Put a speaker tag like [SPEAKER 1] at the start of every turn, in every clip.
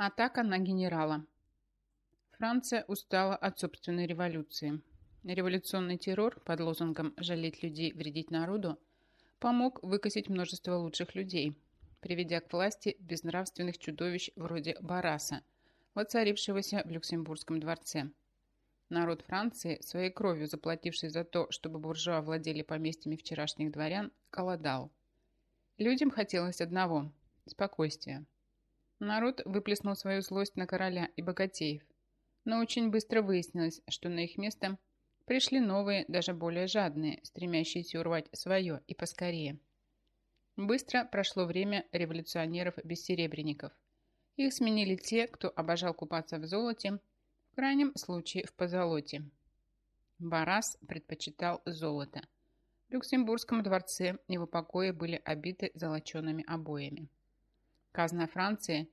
[SPEAKER 1] Атака на генерала. Франция устала от собственной революции. Революционный террор под лозунгом «жалеть людей, вредить народу» помог выкосить множество лучших людей, приведя к власти безнравственных чудовищ вроде Бараса, воцарившегося в Люксембургском дворце. Народ Франции, своей кровью заплативший за то, чтобы буржуа владели поместьями вчерашних дворян, голодал. Людям хотелось одного – спокойствия. Народ выплеснул свою злость на короля и богатеев, но очень быстро выяснилось, что на их место пришли новые, даже более жадные, стремящиеся урвать свое и поскорее. Быстро прошло время революционеров-бессеребренников. Их сменили те, кто обожал купаться в золоте, в крайнем случае в позолоте. Барас предпочитал золото. В Люксембургском дворце его покои были обиты золочеными обоями. Казна Франции,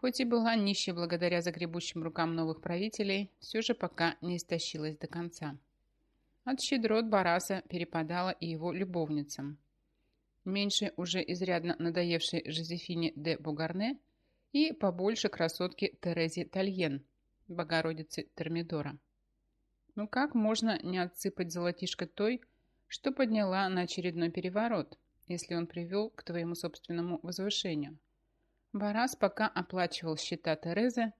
[SPEAKER 1] хоть и была нищей благодаря загребущим рукам новых правителей, все же пока не истощилась до конца. От щедрот Бараса перепадала и его любовницам. Меньше уже изрядно надоевшей Жозефине де Бугарне и побольше красотки Терезе Тальен, Богородицы Термидора. Ну как можно не отсыпать золотишко той, что подняла на очередной переворот, если он привел к твоему собственному возвышению? Барас пока оплачивал счета Терезы,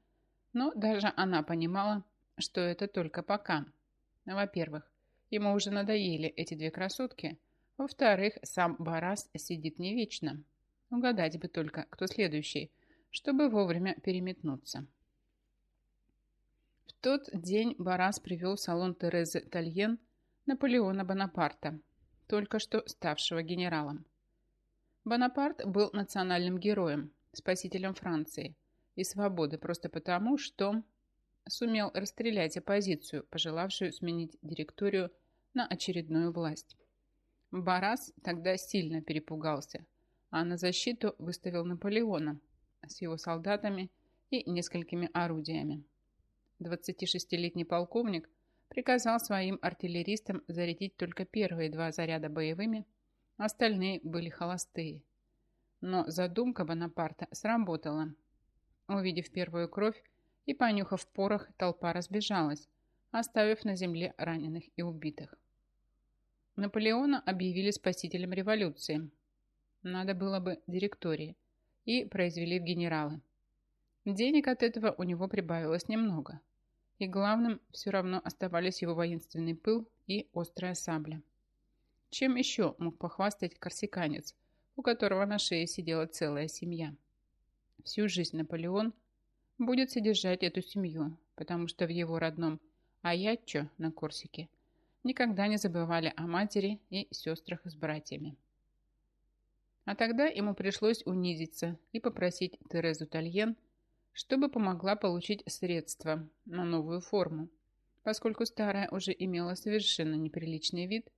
[SPEAKER 1] но даже она понимала, что это только пока. Во-первых, ему уже надоели эти две красотки. Во-вторых, сам Барас сидит не вечно. Угадать бы только, кто следующий, чтобы вовремя переметнуться. В тот день Барас привел в салон Терезы Тальен Наполеона Бонапарта, только что ставшего генералом. Бонапарт был национальным героем, спасителем Франции и свободы просто потому, что сумел расстрелять оппозицию, пожелавшую сменить директорию на очередную власть. Барас тогда сильно перепугался, а на защиту выставил Наполеона с его солдатами и несколькими орудиями. 26-летний полковник приказал своим артиллеристам зарядить только первые два заряда боевыми, остальные были холостые – но задумка Бонапарта сработала. Увидев первую кровь и понюхав порох, толпа разбежалась, оставив на земле раненых и убитых. Наполеона объявили спасителем революции. Надо было бы директории. И произвели в генералы. Денег от этого у него прибавилось немного. И главным все равно оставались его воинственный пыл и острая сабля. Чем еще мог похвастать корсиканец – у которого на шее сидела целая семья. Всю жизнь Наполеон будет содержать эту семью, потому что в его родном Аяччо на Корсике никогда не забывали о матери и сестрах с братьями. А тогда ему пришлось унизиться и попросить Терезу Тальен, чтобы помогла получить средства на новую форму, поскольку старая уже имела совершенно неприличный вид,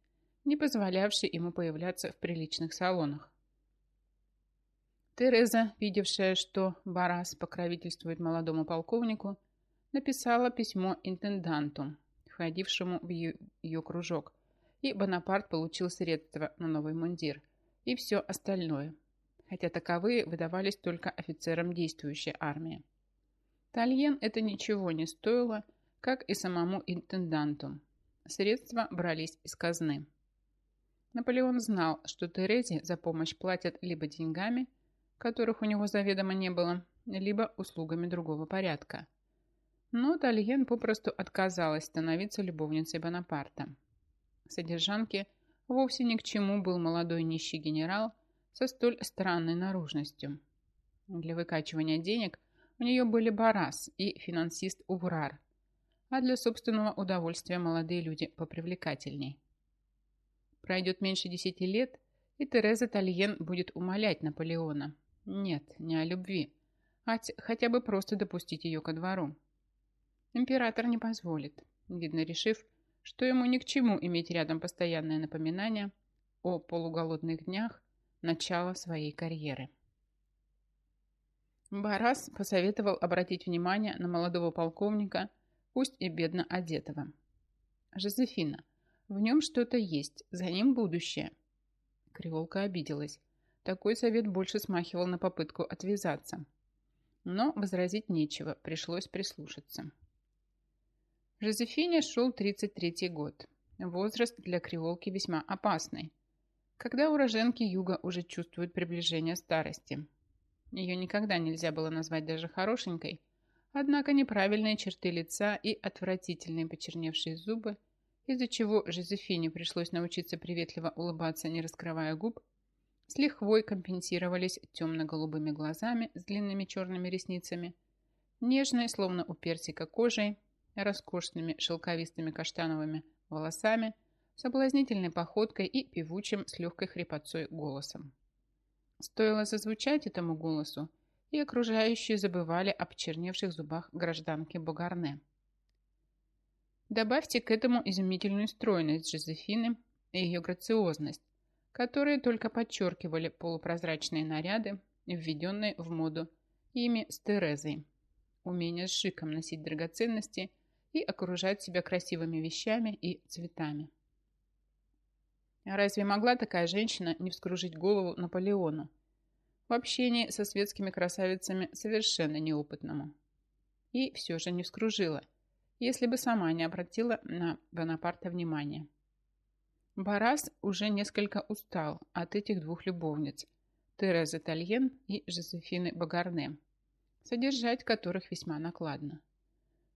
[SPEAKER 1] не позволявший ему появляться в приличных салонах. Тереза, видевшая, что Барас покровительствует молодому полковнику, написала письмо интенданту, входившему в ее, ее кружок, и Бонапарт получил средства на новый мундир и все остальное, хотя таковые выдавались только офицерам действующей армии. Тальен это ничего не стоило, как и самому интенданту. Средства брались из казны. Наполеон знал, что Терезе за помощь платят либо деньгами, которых у него заведомо не было, либо услугами другого порядка. Но Тальен попросту отказалась становиться любовницей Бонапарта. Содержанке вовсе ни к чему был молодой нищий генерал со столь странной наружностью. Для выкачивания денег у нее были Барас и финансист Уврар, а для собственного удовольствия молодые люди попривлекательней. Пройдет меньше десяти лет, и Тереза Тальен будет умолять Наполеона – нет, не о любви, а хотя бы просто допустить ее ко двору. Император не позволит, видно решив, что ему ни к чему иметь рядом постоянное напоминание о полуголодных днях начала своей карьеры. Барас посоветовал обратить внимание на молодого полковника, пусть и бедно одетого. «Жозефина, в нем что-то есть, за ним будущее». Криволка обиделась. Такой совет больше смахивал на попытку отвязаться. Но возразить нечего, пришлось прислушаться. Жозефине шел 33-й год. Возраст для креолки весьма опасный. Когда уроженки юга уже чувствуют приближение старости. Ее никогда нельзя было назвать даже хорошенькой, однако неправильные черты лица и отвратительные почерневшие зубы, из-за чего Жозефине пришлось научиться приветливо улыбаться, не раскрывая губ, с лихвой компенсировались темно-голубыми глазами с длинными черными ресницами, нежной, словно у персика кожей, роскошными шелковистыми каштановыми волосами, соблазнительной походкой и певучим с легкой хрипотцой голосом. Стоило зазвучать этому голосу, и окружающие забывали о почерневших зубах гражданки Бугарне. Добавьте к этому изумительную стройность Жозефины и ее грациозность, которые только подчеркивали полупрозрачные наряды, введенные в моду ими с Терезой, умение с шиком носить драгоценности и окружать себя красивыми вещами и цветами. Разве могла такая женщина не вскружить голову Наполеону? В общении со светскими красавицами совершенно неопытному. И все же не вскружила, если бы сама не обратила на Бонапарта внимания. Барас уже несколько устал от этих двух любовниц, Терезы Тальен и Жозефины Багарне, содержать которых весьма накладно.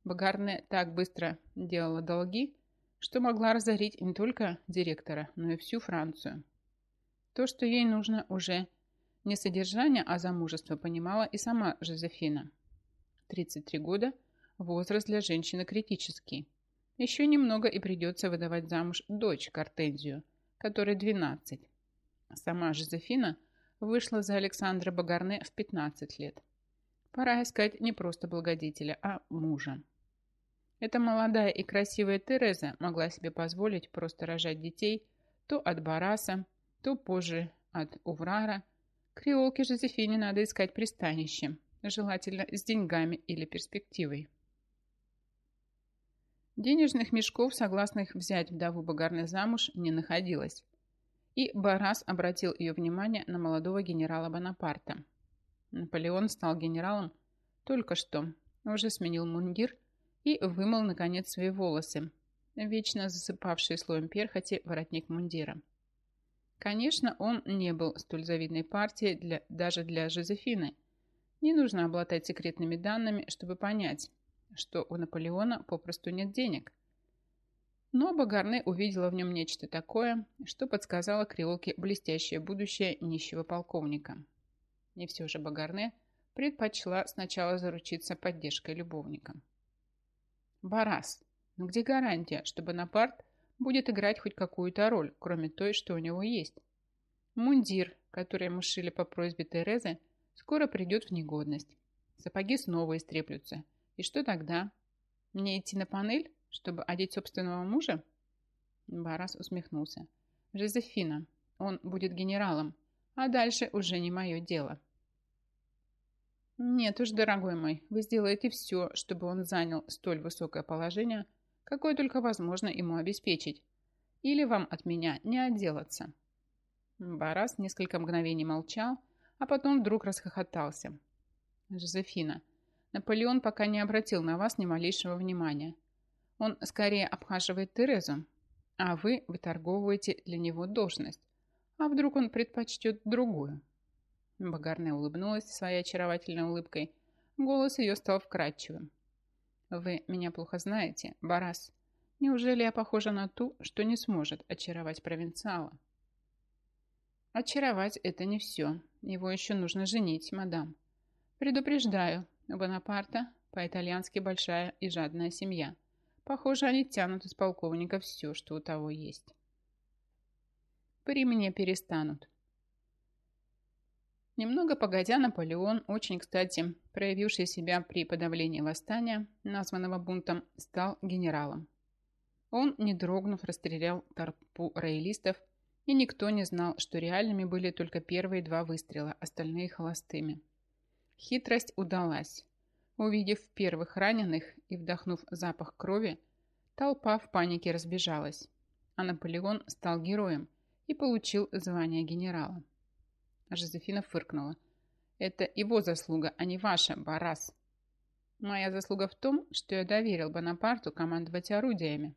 [SPEAKER 1] Багарне так быстро делала долги, что могла разорить не только директора, но и всю Францию. То, что ей нужно уже не содержание, а замужество, понимала и сама Жозефина. 33 года – возраст для женщины критический. Еще немного и придется выдавать замуж дочь Кортензию, которой 12. Сама Жозефина вышла за Александра Багарне в 15 лет. Пора искать не просто благодетеля, а мужа. Эта молодая и красивая Тереза могла себе позволить просто рожать детей то от Бараса, то позже от Уврара. Креолке Жозефине надо искать пристанище, желательно с деньгами или перспективой. Денежных мешков, согласных взять вдову Багарне замуж, не находилось. И Барас обратил ее внимание на молодого генерала Бонапарта. Наполеон стал генералом только что, уже сменил мундир и вымыл, наконец, свои волосы, вечно засыпавшие слоем перхоти воротник мундира. Конечно, он не был столь завидной партией для, даже для Жозефины. Не нужно обладать секретными данными, чтобы понять, что у Наполеона попросту нет денег. Но Багарне увидела в нем нечто такое, что подсказало креолке блестящее будущее нищего полковника. И все же Багарне предпочла сначала заручиться поддержкой любовника. Барас. Ну где гарантия, что Бонапарт будет играть хоть какую-то роль, кроме той, что у него есть? Мундир, который мы шили по просьбе Терезы, скоро придет в негодность. Сапоги снова истреплются. И что тогда? Мне идти на панель, чтобы одеть собственного мужа? Барас усмехнулся. Жозефина, он будет генералом, а дальше уже не мое дело. Нет уж, дорогой мой, вы сделаете все, чтобы он занял столь высокое положение, какое только возможно ему обеспечить. Или вам от меня не отделаться. Барас несколько мгновений молчал, а потом вдруг расхохотался. Жозефина, Наполеон пока не обратил на вас ни малейшего внимания. Он скорее обхаживает Терезу, а вы выторговываете для него должность. А вдруг он предпочтет другую? Багарне улыбнулась своей очаровательной улыбкой. Голос ее стал вкрадчивым. «Вы меня плохо знаете, Барас. Неужели я похожа на ту, что не сможет очаровать провинциала?» «Очаровать – это не все. Его еще нужно женить, мадам. Предупреждаю, Бонапарта по-итальянски большая и жадная семья. Похоже, они тянут из полковника все, что у того есть. При мне перестанут. Немного погодя, Наполеон, очень кстати проявивший себя при подавлении восстания, названного бунтом, стал генералом. Он, не дрогнув, расстрелял толпу роялистов, и никто не знал, что реальными были только первые два выстрела, остальные холостыми. Хитрость удалась. Увидев первых раненых и вдохнув запах крови, толпа в панике разбежалась, а Наполеон стал героем и получил звание генерала. Жозефина фыркнула. Это его заслуга, а не ваша, Барас. Моя заслуга в том, что я доверил Бонапарту командовать орудиями.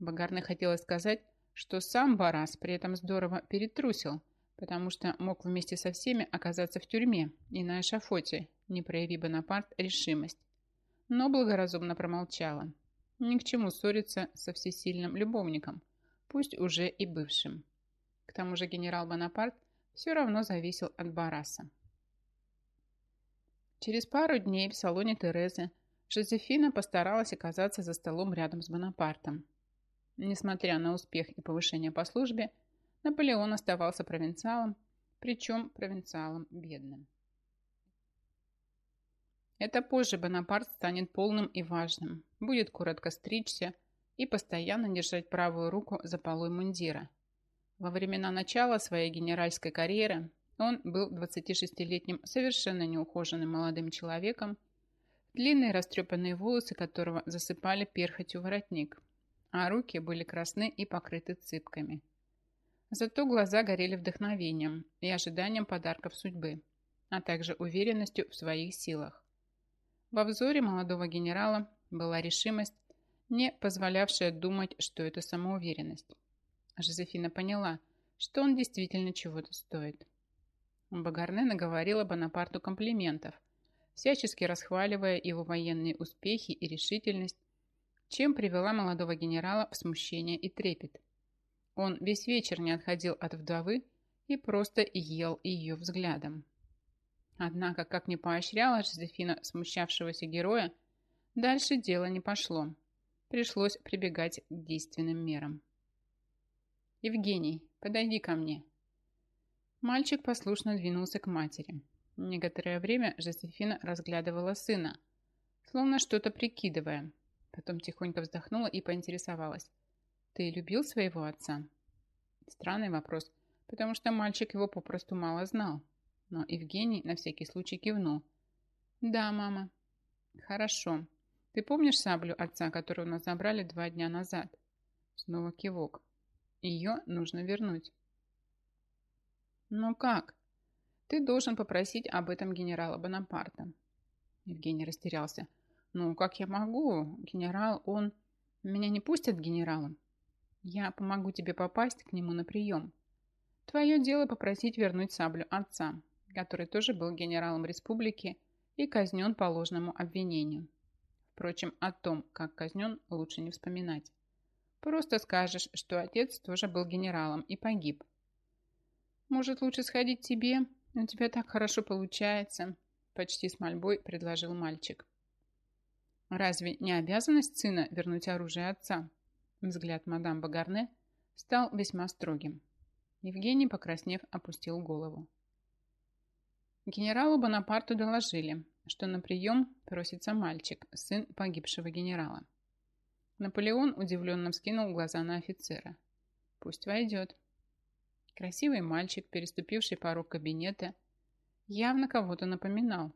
[SPEAKER 1] Багарне хотелось сказать, что сам Барас при этом здорово перетрусил, потому что мог вместе со всеми оказаться в тюрьме и на эшафоте, не прояви Бонапарт решимость. Но благоразумно промолчала. Ни к чему ссориться со всесильным любовником, пусть уже и бывшим. К тому же генерал Бонапарт все равно зависел от Бараса. Через пару дней в салоне Терезы Жозефина постаралась оказаться за столом рядом с Бонапартом. Несмотря на успех и повышение по службе, Наполеон оставался провинциалом, причем провинциалом бедным. Это позже Бонапарт станет полным и важным, будет коротко стричься и постоянно держать правую руку за полой мундира. Во времена начала своей генеральской карьеры он был 26-летним совершенно неухоженным молодым человеком, длинные растрепанные волосы которого засыпали перхотью воротник, а руки были красны и покрыты цыпками. Зато глаза горели вдохновением и ожиданием подарков судьбы, а также уверенностью в своих силах. Во взоре молодого генерала была решимость, не позволявшая думать, что это самоуверенность. Жозефина поняла, что он действительно чего-то стоит. Багарне наговорила Бонапарту комплиментов, всячески расхваливая его военные успехи и решительность, чем привела молодого генерала в смущение и трепет. Он весь вечер не отходил от вдовы и просто ел ее взглядом. Однако, как не поощряла Жозефина смущавшегося героя, дальше дело не пошло. Пришлось прибегать к действенным мерам. «Евгений, подойди ко мне». Мальчик послушно двинулся к матери. Некоторое время Жозефина разглядывала сына, словно что-то прикидывая, Потом тихонько вздохнула и поинтересовалась. «Ты любил своего отца?» Странный вопрос, потому что мальчик его попросту мало знал. Но Евгений на всякий случай кивнул. «Да, мама». «Хорошо. Ты помнишь саблю отца, которую у нас забрали два дня назад?» Снова кивок. «Ее нужно вернуть». «Ну как?» «Ты должен попросить об этом генерала Бонапарта». Евгений растерялся. «Ну, как я могу? Генерал, он... Меня не пустят генералом. Я помогу тебе попасть к нему на прием. Твое дело попросить вернуть саблю отца, который тоже был генералом республики и казнен по ложному обвинению. Впрочем, о том, как казнен, лучше не вспоминать. Просто скажешь, что отец тоже был генералом и погиб. Может, лучше сходить тебе? У тебя так хорошо получается, почти с мольбой предложил мальчик. Разве не обязанность сына вернуть оружие отца? Взгляд мадам Багарне стал весьма строгим. Евгений, покраснев, опустил голову. Генералу Бонапарту доложили, что на прием просится мальчик, сын погибшего генерала. Наполеон удивленно вскинул глаза на офицера. «Пусть войдет». Красивый мальчик, переступивший порог кабинета, явно кого-то напоминал,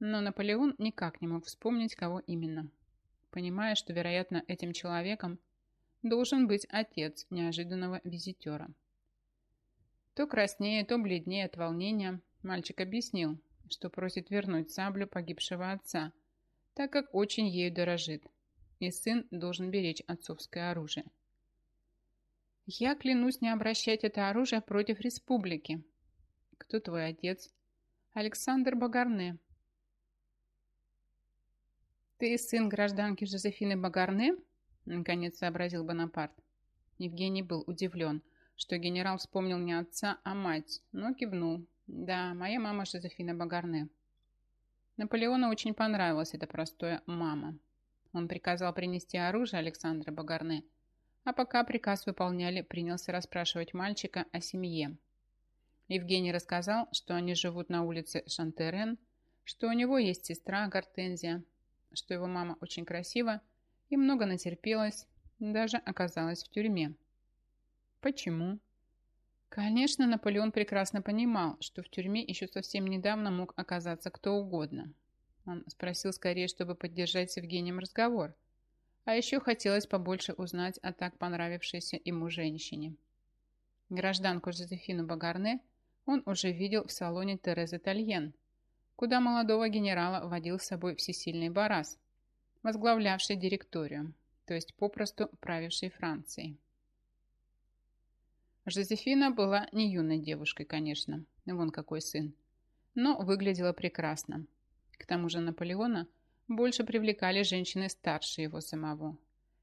[SPEAKER 1] но Наполеон никак не мог вспомнить, кого именно. Понимая, что, вероятно, этим человеком должен быть отец неожиданного визитера. То краснее, то бледнее от волнения, мальчик объяснил, что просит вернуть саблю погибшего отца, так как очень ею дорожит, и сын должен беречь отцовское оружие. «Я клянусь не обращать это оружие против республики». «Кто твой отец?» «Александр Багарне», «Ты сын гражданки Жозефины Багарне?» Наконец сообразил Бонапарт. Евгений был удивлен, что генерал вспомнил не отца, а мать, но кивнул. «Да, моя мама Жозефина Багарне». Наполеону очень понравилось это простое «мама». Он приказал принести оружие Александра Багарне, а пока приказ выполняли, принялся расспрашивать мальчика о семье. Евгений рассказал, что они живут на улице Шантерен, что у него есть сестра Гортензия, что его мама очень красива и много натерпелась, даже оказалась в тюрьме. Почему? Конечно, Наполеон прекрасно понимал, что в тюрьме еще совсем недавно мог оказаться кто угодно. Он спросил скорее, чтобы поддержать с Евгением разговор. А еще хотелось побольше узнать о так понравившейся ему женщине. Гражданку Жозефину Багарне он уже видел в салоне Терезы Тальен, куда молодого генерала водил с собой всесильный Барас, возглавлявший директорию, то есть попросту правивший Францией. Жозефина была не юной девушкой, конечно, вон какой сын, но выглядела прекрасно. К тому же Наполеона больше привлекали женщины старше его самого.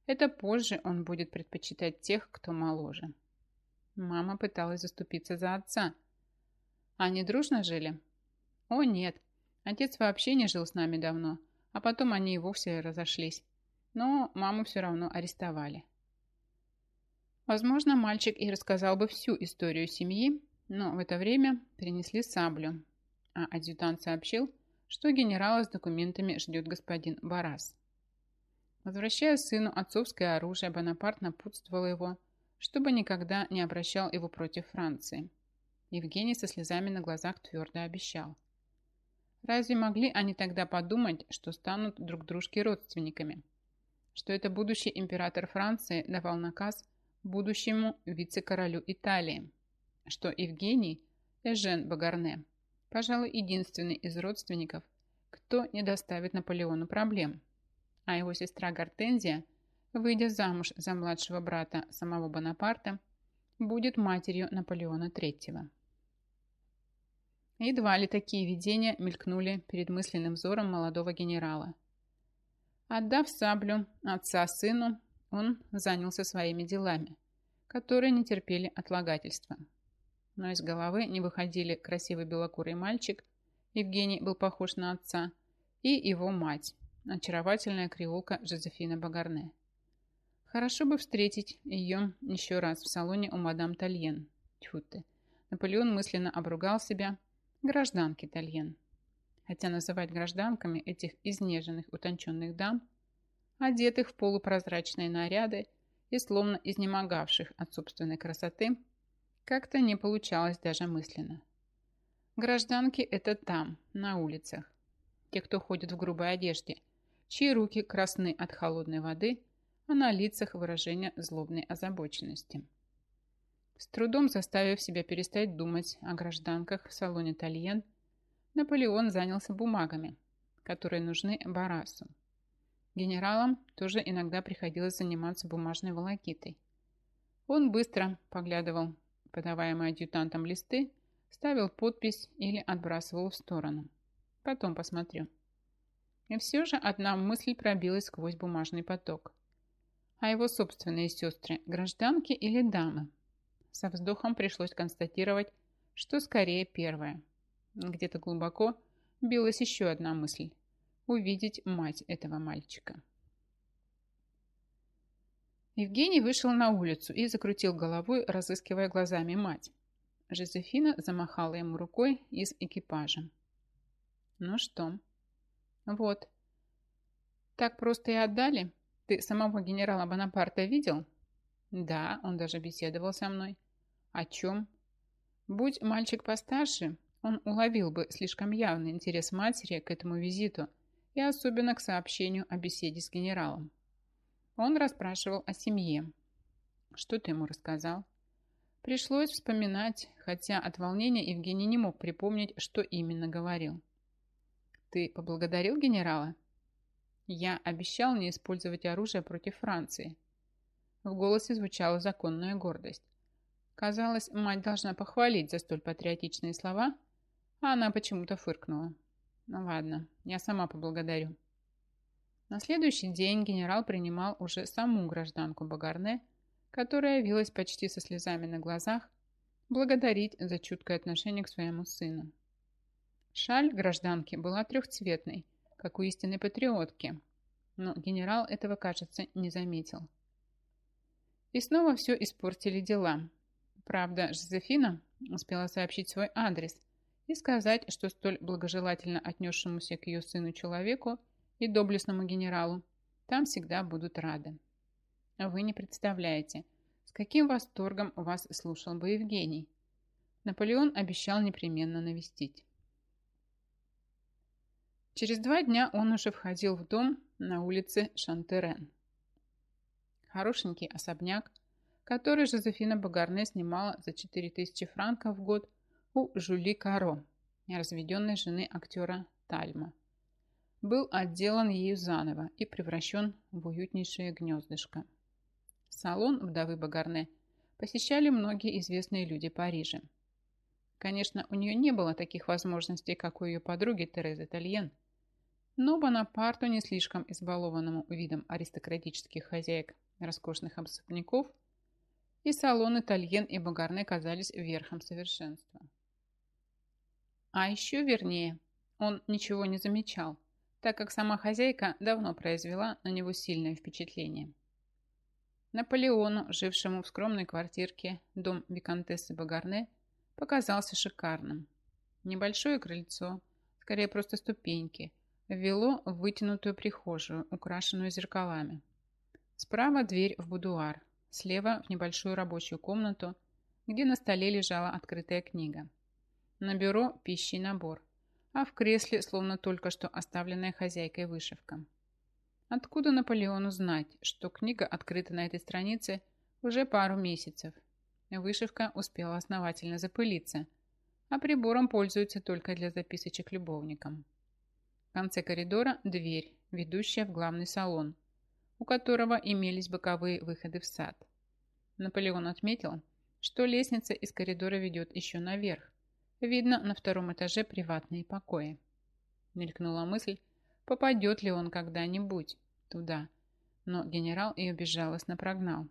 [SPEAKER 1] Это позже он будет предпочитать тех, кто моложе. Мама пыталась заступиться за отца. Они дружно жили? О, нет. Отец вообще не жил с нами давно, а потом они и вовсе разошлись. Но маму все равно арестовали. Возможно, мальчик и рассказал бы всю историю семьи, но в это время принесли саблю, а адъютант сообщил, что генерала с документами ждет господин Барас. Возвращая сыну отцовское оружие, Бонапарт напутствовал его, чтобы никогда не обращал его против Франции. Евгений со слезами на глазах твердо обещал. Разве могли они тогда подумать, что станут друг дружке родственниками? Что это будущий император Франции давал наказ будущему вице-королю Италии, что Евгений Эжен Багарне, пожалуй, единственный из родственников, кто не доставит Наполеону проблем, а его сестра Гортензия, выйдя замуж за младшего брата самого Бонапарта, будет матерью Наполеона III. Едва ли такие видения мелькнули перед мысленным взором молодого генерала. Отдав саблю отца сыну, он занялся своими делами, которые не терпели отлагательства. Но из головы не выходили красивый белокурый мальчик, Евгений был похож на отца, и его мать, очаровательная креолка Жозефина Багарне. Хорошо бы встретить ее еще раз в салоне у мадам Тальен. Тьфу ты. Наполеон мысленно обругал себя. Гражданки Тальен. Хотя называть гражданками этих изнеженных утонченных дам – одетых в полупрозрачные наряды и словно изнемогавших от собственной красоты, как-то не получалось даже мысленно. Гражданки – это там, на улицах. Те, кто ходит в грубой одежде, чьи руки красны от холодной воды, а на лицах выражение злобной озабоченности. С трудом заставив себя перестать думать о гражданках в салоне Тальен, Наполеон занялся бумагами, которые нужны Барасу. Генералам тоже иногда приходилось заниматься бумажной волокитой. Он быстро поглядывал подаваемые адъютантом листы, ставил подпись или отбрасывал в сторону. Потом посмотрю. И все же одна мысль пробилась сквозь бумажный поток. А его собственные сестры – гражданки или дамы? Со вздохом пришлось констатировать, что скорее первое. Где-то глубоко билась еще одна мысль увидеть мать этого мальчика. Евгений вышел на улицу и закрутил головой, разыскивая глазами мать. Жозефина замахала ему рукой из экипажа. «Ну что?» «Вот. Так просто и отдали? Ты самого генерала Бонапарта видел?» «Да, он даже беседовал со мной». «О чем?» «Будь мальчик постарше, он уловил бы слишком явный интерес матери к этому визиту и особенно к сообщению о беседе с генералом. Он расспрашивал о семье. Что ты ему рассказал? Пришлось вспоминать, хотя от волнения Евгений не мог припомнить, что именно говорил. Ты поблагодарил генерала? Я обещал не использовать оружие против Франции. В голосе звучала законная гордость. Казалось, мать должна похвалить за столь патриотичные слова, а она почему-то фыркнула. Ну ладно, я сама поблагодарю. На следующий день генерал принимал уже саму гражданку Багарне, которая явилась почти со слезами на глазах, благодарить за чуткое отношение к своему сыну. Шаль гражданки была трехцветной, как у истинной патриотки, но генерал этого, кажется, не заметил. И снова все испортили дела. Правда, Жозефина успела сообщить свой адрес, и сказать, что столь благожелательно отнесшемуся к ее сыну человеку и доблестному генералу там всегда будут рады. Вы не представляете, с каким восторгом вас слушал бы Евгений. Наполеон обещал непременно навестить. Через два дня он уже входил в дом на улице Шантерен. Хорошенький особняк, который Жозефина Багарне снимала за 4000 франков в год у Жюли Каро, разведенной жены актера Тальма. Был отделан ею заново и превращен в уютнейшее гнездышко. Салон вдовы Багарне посещали многие известные люди Парижа. Конечно, у нее не было таких возможностей, как у ее подруги Терезы Тальен, но Бонапарту, не слишком избалованному видом аристократических хозяек роскошных особняков, и салоны Тальен и Багарне казались верхом совершенства. А еще вернее, он ничего не замечал, так как сама хозяйка давно произвела на него сильное впечатление. Наполеону, жившему в скромной квартирке, дом виконтессы Багарне, показался шикарным. Небольшое крыльцо, скорее просто ступеньки, вело в вытянутую прихожую, украшенную зеркалами. Справа дверь в будуар, слева в небольшую рабочую комнату, где на столе лежала открытая книга. На бюро пищий набор, а в кресле словно только что оставленная хозяйкой вышивка. Откуда Наполеону знать, что книга открыта на этой странице уже пару месяцев? Вышивка успела основательно запылиться, а прибором пользуются только для записочек любовникам. В конце коридора дверь, ведущая в главный салон, у которого имелись боковые выходы в сад. Наполеон отметил, что лестница из коридора ведет еще наверх, Видно, на втором этаже приватные покои. Мелькнула мысль, попадет ли он когда-нибудь туда, но генерал ее безжалостно прогнал.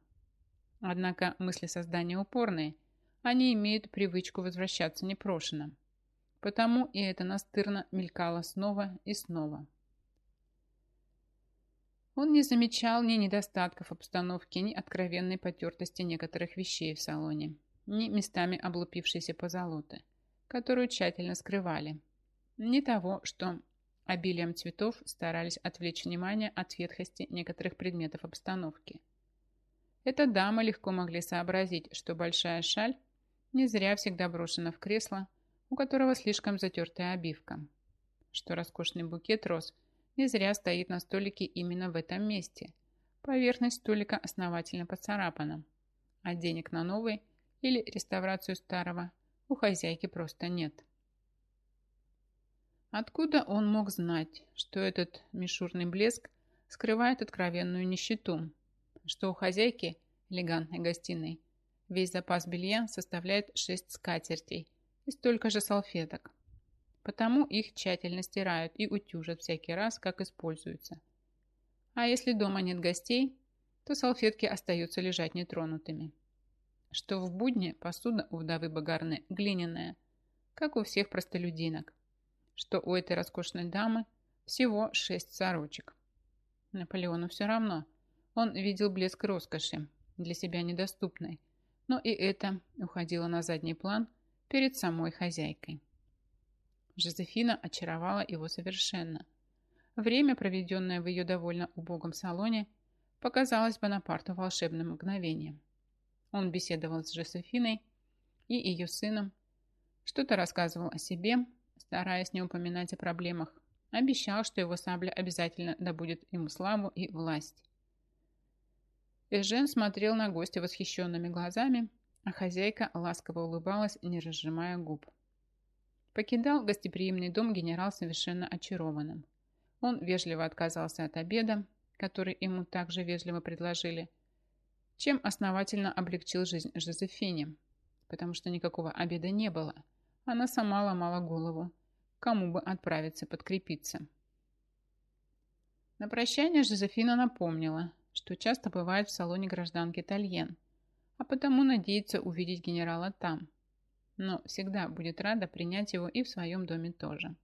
[SPEAKER 1] Однако мысли создания упорные, они имеют привычку возвращаться непрошено. Потому и это настырно мелькало снова и снова. Он не замечал ни недостатков обстановки, ни откровенной потертости некоторых вещей в салоне, ни местами облупившейся позолоты которую тщательно скрывали. Не того, что обилием цветов старались отвлечь внимание от ветхости некоторых предметов обстановки. Эта дама легко могли сообразить, что большая шаль не зря всегда брошена в кресло, у которого слишком затертая обивка, что роскошный букет роз не зря стоит на столике именно в этом месте. Поверхность столика основательно поцарапана, а денег на новый или реставрацию старого – у хозяйки просто нет. Откуда он мог знать, что этот мишурный блеск скрывает откровенную нищету, что у хозяйки элегантной гостиной весь запас белья составляет 6 скатертей и столько же салфеток. Потому их тщательно стирают и утюжат всякий раз, как используются. А если дома нет гостей, то салфетки остаются лежать нетронутыми что в будне посуда у вдовы Багарны глиняная, как у всех простолюдинок, что у этой роскошной дамы всего шесть сорочек. Наполеону все равно. Он видел блеск роскоши, для себя недоступной, но и это уходило на задний план перед самой хозяйкой. Жозефина очаровала его совершенно. Время, проведенное в ее довольно убогом салоне, показалось Бонапарту волшебным мгновением. Он беседовал с Жозефиной и ее сыном, что-то рассказывал о себе, стараясь не упоминать о проблемах, обещал, что его сабля обязательно добудет ему славу и власть. Эжен смотрел на гостя восхищенными глазами, а хозяйка ласково улыбалась, не разжимая губ. Покидал гостеприимный дом генерал совершенно очарованным. Он вежливо отказался от обеда, который ему также вежливо предложили – чем основательно облегчил жизнь Жозефине, потому что никакого обеда не было. Она сама ломала голову, кому бы отправиться подкрепиться. На прощание Жозефина напомнила, что часто бывает в салоне гражданки Тальен, а потому надеется увидеть генерала там, но всегда будет рада принять его и в своем доме тоже.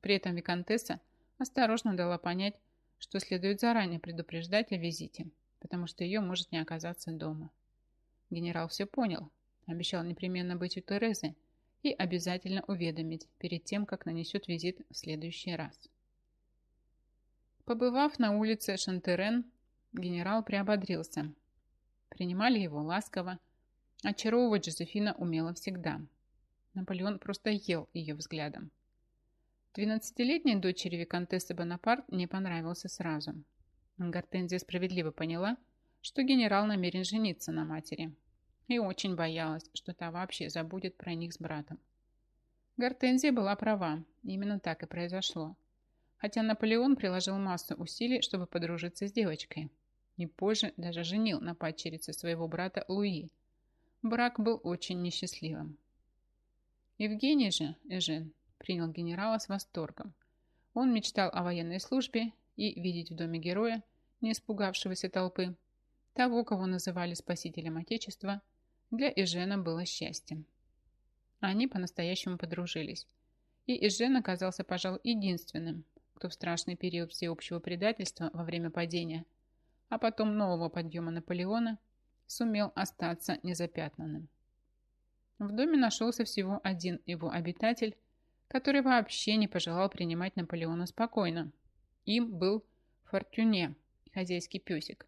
[SPEAKER 1] При этом Викантесса осторожно дала понять, что следует заранее предупреждать о визите – потому что ее может не оказаться дома. Генерал все понял, обещал непременно быть у Терезы и обязательно уведомить перед тем, как нанесет визит в следующий раз. Побывав на улице Шантерен, генерал приободрился. Принимали его ласково. Очаровывать Жозефина умела всегда. Наполеон просто ел ее взглядом. Двенадцатилетней дочери Викантессы Бонапарт не понравился сразу – Гортензия справедливо поняла, что генерал намерен жениться на матери. и очень боялась, что та вообще забудет про них с братом. Гортензия была права, именно так и произошло. Хотя Наполеон приложил массу усилий, чтобы подружиться с девочкой. И позже даже женил на падчерице своего брата Луи. Брак был очень несчастливым. Евгений же, Эжен, принял генерала с восторгом. Он мечтал о военной службе и видеть в доме героя, не испугавшегося толпы, того, кого называли спасителем Отечества, для Эжена было счастьем. Они по-настоящему подружились. И Эжен оказался, пожалуй, единственным, кто в страшный период всеобщего предательства во время падения, а потом нового подъема Наполеона, сумел остаться незапятнанным. В доме нашелся всего один его обитатель, который вообще не пожелал принимать Наполеона спокойно. Им был Фортюне, хозяйский песик.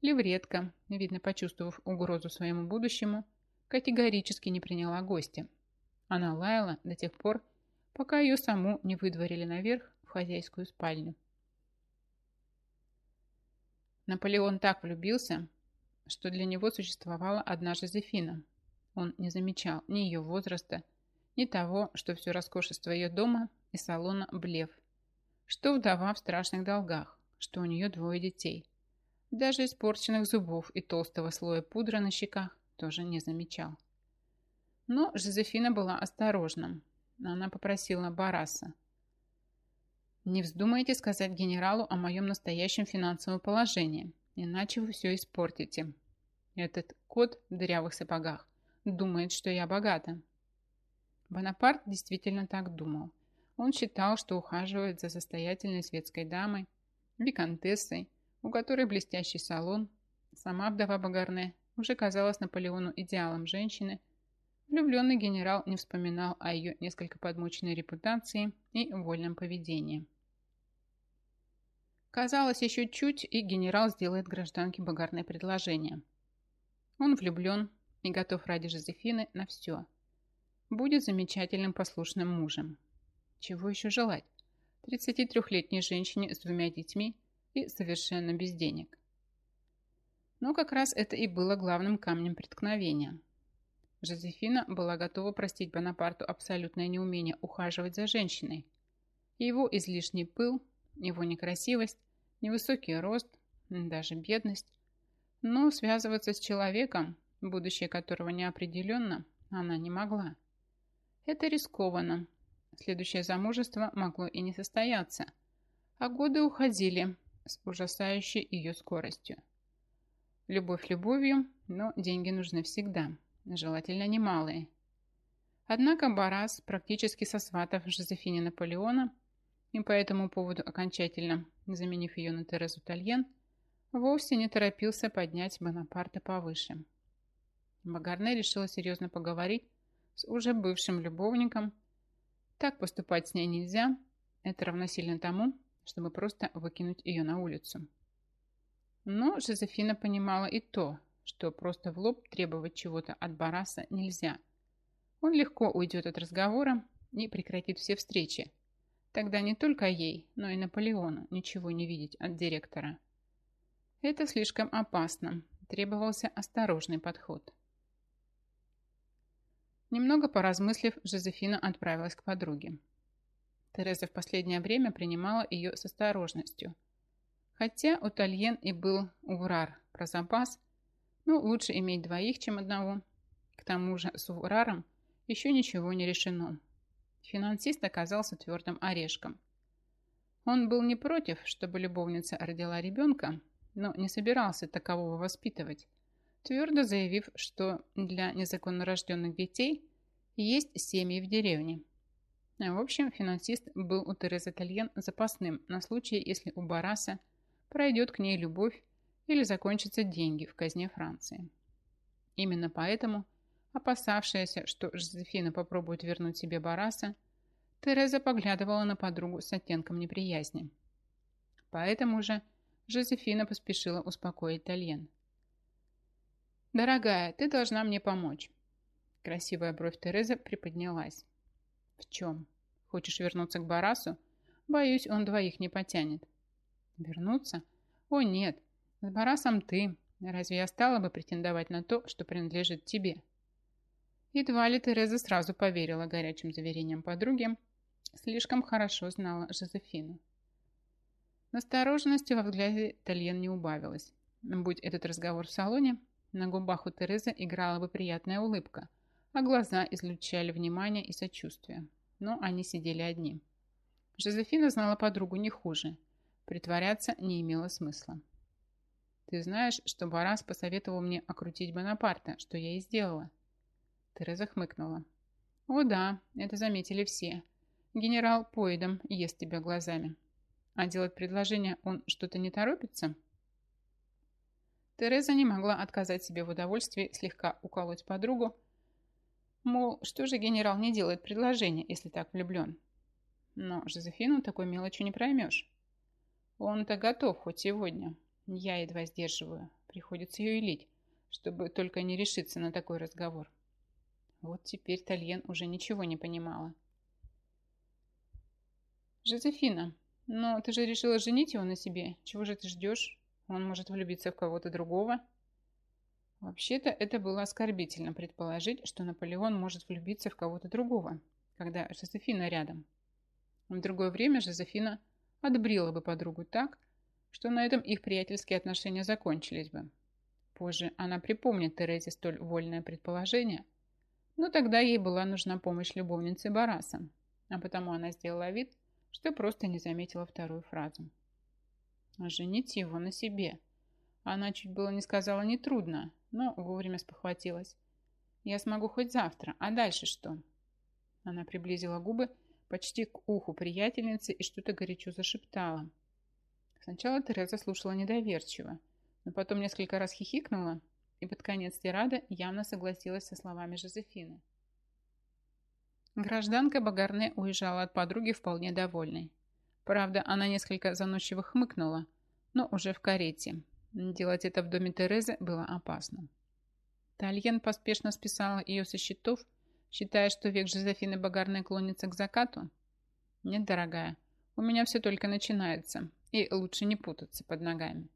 [SPEAKER 1] Левретка, видно почувствовав угрозу своему будущему, категорически не приняла гостя – она лаяла до тех пор, пока ее саму не выдворили наверх в хозяйскую спальню. Наполеон так влюбился, что для него существовала одна Жозефина. Он не замечал ни ее возраста, ни того, что все роскошество ее дома и салона – блеф, что вдова в страшных долгах, что у нее двое детей. Даже испорченных зубов и толстого слоя пудры на щеках тоже не замечал. Но Жозефина была осторожна. Она попросила Бараса. «Не вздумайте сказать генералу о моем настоящем финансовом положении, иначе вы все испортите. Этот кот в дырявых сапогах думает, что я богата». Бонапарт действительно так думал. Он считал, что ухаживает за состоятельной светской дамой, виконтессой, у которой блестящий салон, сама вдова Багарне, уже казалась Наполеону идеалом женщины – Влюбленный генерал не вспоминал о ее несколько подмоченной репутации и вольном поведении. Казалось, еще чуть, и генерал сделает гражданке Багарное предложение. Он влюблен и готов ради Жозефины на все. Будет замечательным послушным мужем. Чего еще желать? 33-летней женщине с двумя детьми и совершенно без денег. Но как раз это и было главным камнем преткновения – Жозефина была готова простить Бонапарту абсолютное неумение ухаживать за женщиной. Его излишний пыл, его некрасивость, невысокий рост, даже бедность. Но связываться с человеком, будущее которого неопределенно, она не могла. Это рискованно. Следующее замужество могло и не состояться, а годы уходили с ужасающей ее скоростью. Любовь любовью, но деньги нужны всегда желательно немалые. Однако Барас, практически сосватав Жозефине Наполеона, и по этому поводу окончательно заменив ее на Терезу Тальен, вовсе не торопился поднять Бонапарта повыше. Багарне решила серьезно поговорить с уже бывшим любовником. Так поступать с ней нельзя, это равносильно тому, чтобы просто выкинуть ее на улицу. Но Жозефина понимала и то, что просто в лоб требовать чего-то от Бараса нельзя. Он легко уйдет от разговора и прекратит все встречи. Тогда не только ей, но и Наполеону ничего не видеть от директора. Это слишком опасно. Требовался осторожный подход. Немного поразмыслив, Жозефина отправилась к подруге. Тереза в последнее время принимала ее с осторожностью. Хотя у Тальен и был уврар про запас, ну, лучше иметь двоих, чем одного. К тому же с Ураром еще ничего не решено. Финансист оказался твердым орешком. Он был не против, чтобы любовница родила ребенка, но не собирался такового воспитывать, твердо заявив, что для незаконно рожденных детей есть семьи в деревне. В общем, финансист был у Терезы Тальен запасным на случай, если у Бараса пройдет к ней любовь или закончатся деньги в казне Франции. Именно поэтому, опасавшаяся, что Жозефина попробует вернуть себе Бараса, Тереза поглядывала на подругу с оттенком неприязни. Поэтому же Жозефина поспешила успокоить Тальен. «Дорогая, ты должна мне помочь». Красивая бровь Терезы приподнялась. «В чем? Хочешь вернуться к Барасу? Боюсь, он двоих не потянет». «Вернуться? О, нет, с Барасом ты, Разве я стала бы претендовать на то, что принадлежит тебе? Едва ли Тереза сразу поверила горячим заверениям подруги, слишком хорошо знала Жозефину. Настороженности во взгляде Тальен не убавилась. Будь этот разговор в салоне, на губах у Терезы играла бы приятная улыбка, а глаза излучали внимание и сочувствие. Но они сидели одни. Жозефина знала подругу не хуже. Притворяться не имело смысла. «Ты знаешь, что Барас посоветовал мне окрутить Бонапарта, что я и сделала?» Тереза хмыкнула. «О да, это заметили все. Генерал поедом ест тебя глазами. А делать предложение он что-то не торопится?» Тереза не могла отказать себе в удовольствии слегка уколоть подругу. Мол, что же генерал не делает предложение, если так влюблен? Но Жозефину такой мелочи не проймешь. Он-то готов хоть сегодня. Я едва сдерживаю. Приходится ее лить, чтобы только не решиться на такой разговор. Вот теперь Тальен уже ничего не понимала. «Жозефина, но ты же решила женить его на себе. Чего же ты ждешь? Он может влюбиться в кого-то другого. Вообще-то это было оскорбительно предположить, что Наполеон может влюбиться в кого-то другого, когда Жозефина рядом. В другое время Жозефина отбрила бы подругу так, что на этом их приятельские отношения закончились бы. Позже она припомнит Терезе столь вольное предположение, но тогда ей была нужна помощь любовницы Бараса, а потому она сделала вид, что просто не заметила вторую фразу. Женить его на себе. Она чуть было не сказала нетрудно, но вовремя спохватилась. Я смогу хоть завтра, а дальше что? Она приблизила губы почти к уху приятельницы и что-то горячо зашептала. Сначала Тереза слушала недоверчиво, но потом несколько раз хихикнула и под конец тирада явно согласилась со словами Жозефины. Гражданка Багарне уезжала от подруги вполне довольной. Правда, она несколько заносчиво хмыкнула, но уже в карете. Делать это в доме Терезы было опасно. Тальен поспешно списала ее со счетов, считая, что век Жозефины Багарной клонится к закату. Нет, дорогая, у меня все только начинается, и лучше не путаться под ногами.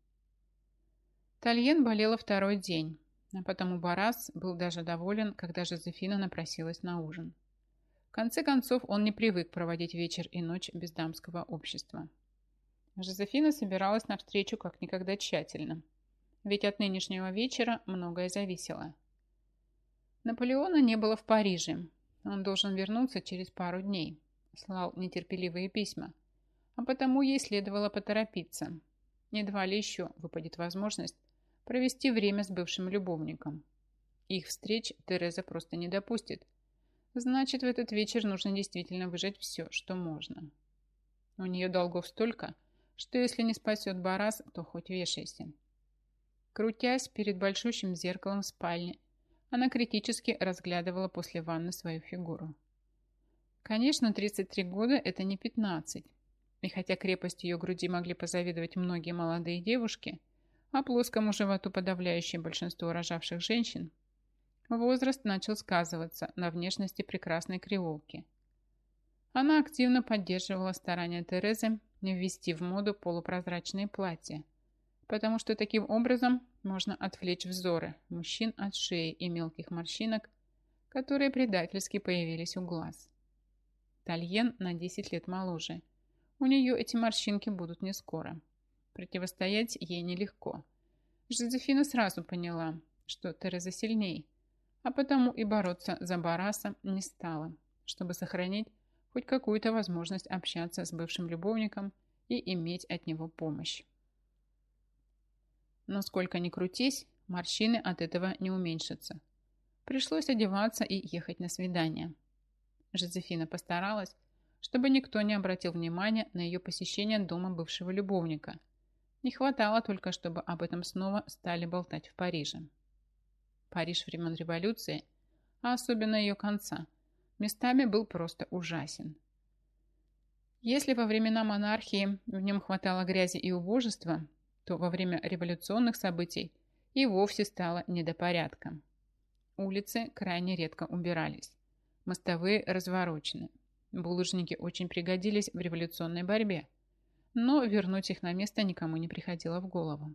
[SPEAKER 1] Тальен болела второй день, а потому Барас был даже доволен, когда Жозефина напросилась на ужин конце концов, он не привык проводить вечер и ночь без дамского общества. Жозефина собиралась на встречу как никогда тщательно, ведь от нынешнего вечера многое зависело. Наполеона не было в Париже. Он должен вернуться через пару дней. Слал нетерпеливые письма. А потому ей следовало поторопиться. Едва ли еще выпадет возможность провести время с бывшим любовником. Их встреч Тереза просто не допустит, Значит, в этот вечер нужно действительно выжать все, что можно. У нее долгов столько, что если не спасет Барас, то хоть вешайся. Крутясь перед большущим зеркалом в спальне, она критически разглядывала после ванны свою фигуру. Конечно, 33 года – это не 15. И хотя крепость ее груди могли позавидовать многие молодые девушки, а плоскому животу подавляющее большинство рожавших женщин – Возраст начал сказываться на внешности прекрасной криволки. Она активно поддерживала старания Терезы ввести в моду полупрозрачные платья, потому что таким образом можно отвлечь взоры мужчин от шеи и мелких морщинок, которые предательски появились у глаз. Тальен на 10 лет моложе. У нее эти морщинки будут не скоро. Противостоять ей нелегко. Жозефина сразу поняла, что Тереза сильней, а потому и бороться за Бараса не стала, чтобы сохранить хоть какую-то возможность общаться с бывшим любовником и иметь от него помощь. Но сколько ни крутись, морщины от этого не уменьшатся. Пришлось одеваться и ехать на свидание. Жозефина постаралась, чтобы никто не обратил внимания на ее посещение дома бывшего любовника. Не хватало только, чтобы об этом снова стали болтать в Париже. Париж времен революции, а особенно ее конца, местами был просто ужасен. Если во времена монархии в нем хватало грязи и убожества, то во время революционных событий и вовсе стало не до порядка. Улицы крайне редко убирались. Мостовые разворочены. Булыжники очень пригодились в революционной борьбе, но вернуть их на место никому не приходило в голову.